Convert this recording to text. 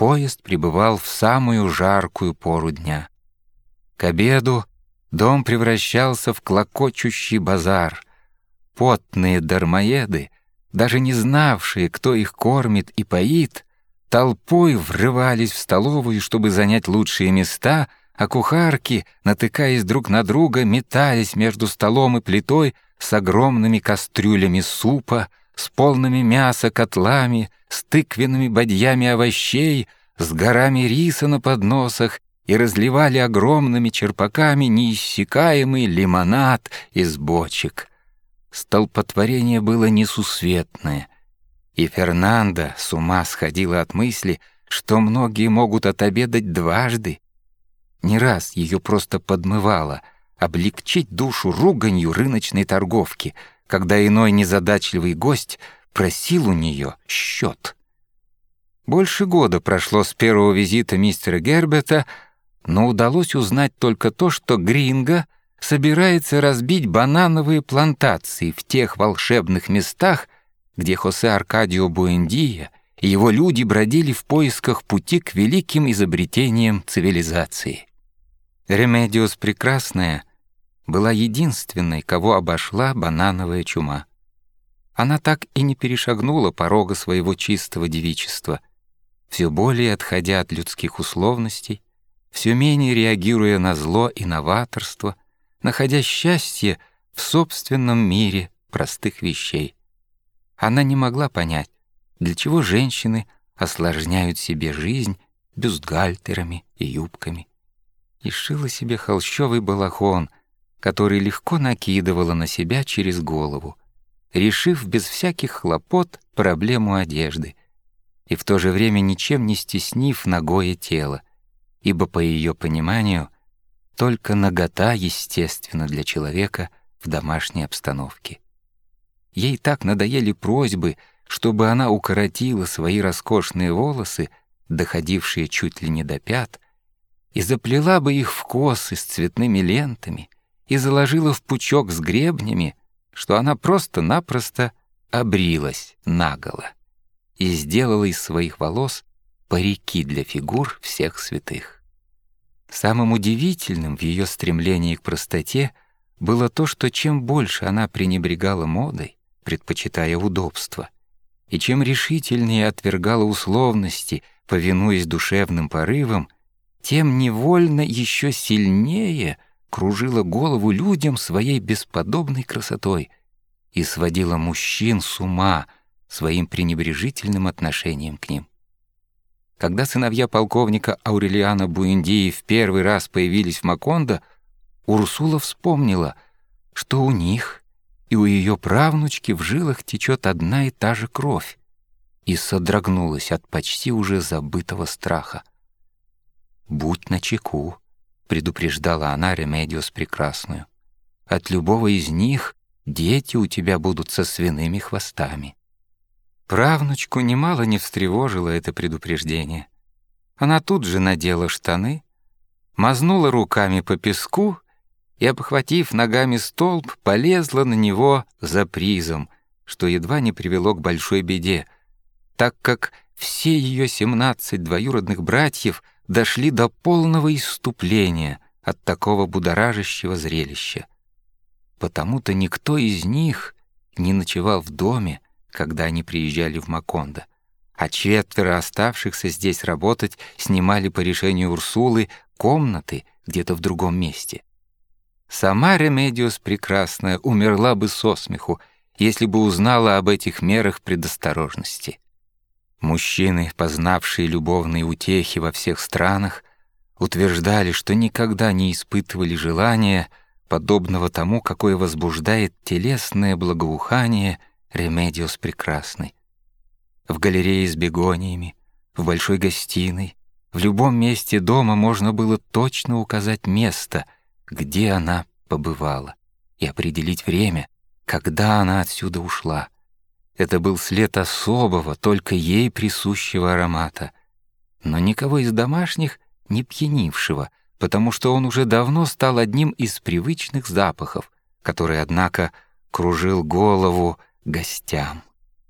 поезд прибывал в самую жаркую пору дня. К обеду дом превращался в клокочущий базар. Потные дармоеды, даже не знавшие, кто их кормит и поит, толпой врывались в столовую, чтобы занять лучшие места, а кухарки, натыкаясь друг на друга, метались между столом и плитой с огромными кастрюлями супа, с полными мяса котлами, с тыквенными бадьями овощей, с горами риса на подносах и разливали огромными черпаками неиссякаемый лимонад из бочек. Столпотворение было несусветное, и Фернанда с ума сходила от мысли, что многие могут отобедать дважды. Не раз ее просто подмывало облегчить душу руганью рыночной торговки, когда иной незадачливый гость просил у нее счет. Больше года прошло с первого визита мистера Гербета, но удалось узнать только то, что Гринго собирается разбить банановые плантации в тех волшебных местах, где Хосе Аркадио Буэндия и его люди бродили в поисках пути к великим изобретениям цивилизации. Ремедиус Прекрасная была единственной, кого обошла банановая чума. Она так и не перешагнула порога своего чистого девичества, все более отходя от людских условностей, все менее реагируя на зло и новаторство, находя счастье в собственном мире простых вещей. Она не могла понять, для чего женщины осложняют себе жизнь бюстгальтерами и юбками. И шила себе холщовый балахон, который легко накидывала на себя через голову, решив без всяких хлопот проблему одежды, и в то же время ничем не стеснив ногое тело, ибо, по ее пониманию, только нагота естественна для человека в домашней обстановке. Ей так надоели просьбы, чтобы она укоротила свои роскошные волосы, доходившие чуть ли не до пят, и заплела бы их в косы с цветными лентами и заложила в пучок с гребнями, что она просто-напросто обрилась наголо и сделала из своих волос парики для фигур всех святых. Самым удивительным в ее стремлении к простоте было то, что чем больше она пренебрегала модой, предпочитая удобство, и чем решительнее отвергала условности, повинуясь душевным порывам, тем невольно еще сильнее кружила голову людям своей бесподобной красотой и сводила мужчин с ума своим пренебрежительным отношением к ним. Когда сыновья полковника Аурелиана Буэндии в первый раз появились в Макондо, Урсула вспомнила, что у них и у ее правнучки в жилах течет одна и та же кровь, и содрогнулась от почти уже забытого страха. «Будь начеку», — предупреждала она Ремедиус Прекрасную. «От любого из них дети у тебя будут со свиными хвостами». Правнучку немало не встревожило это предупреждение. Она тут же надела штаны, мазнула руками по песку и, обхватив ногами столб, полезла на него за призом, что едва не привело к большой беде, так как все ее семнадцать двоюродных братьев дошли до полного исступления от такого будоражащего зрелища. Потому-то никто из них не ночевал в доме, когда они приезжали в Макондо, а четверо оставшихся здесь работать снимали по решению Урсулы комнаты где-то в другом месте. Сама Ремедиус Прекрасная умерла бы со смеху, если бы узнала об этих мерах предосторожности. Мужчины, познавшие любовные утехи во всех странах, утверждали, что никогда не испытывали желания, подобного тому, какое возбуждает телесное благоухание Ремедиус Прекрасной. В галерее с бегониями, в большой гостиной, в любом месте дома можно было точно указать место, где она побывала, и определить время, когда она отсюда ушла. Это был след особого, только ей присущего аромата, но никого из домашних не пьянившего, потому что он уже давно стал одним из привычных запахов, который, однако, кружил голову, гостям.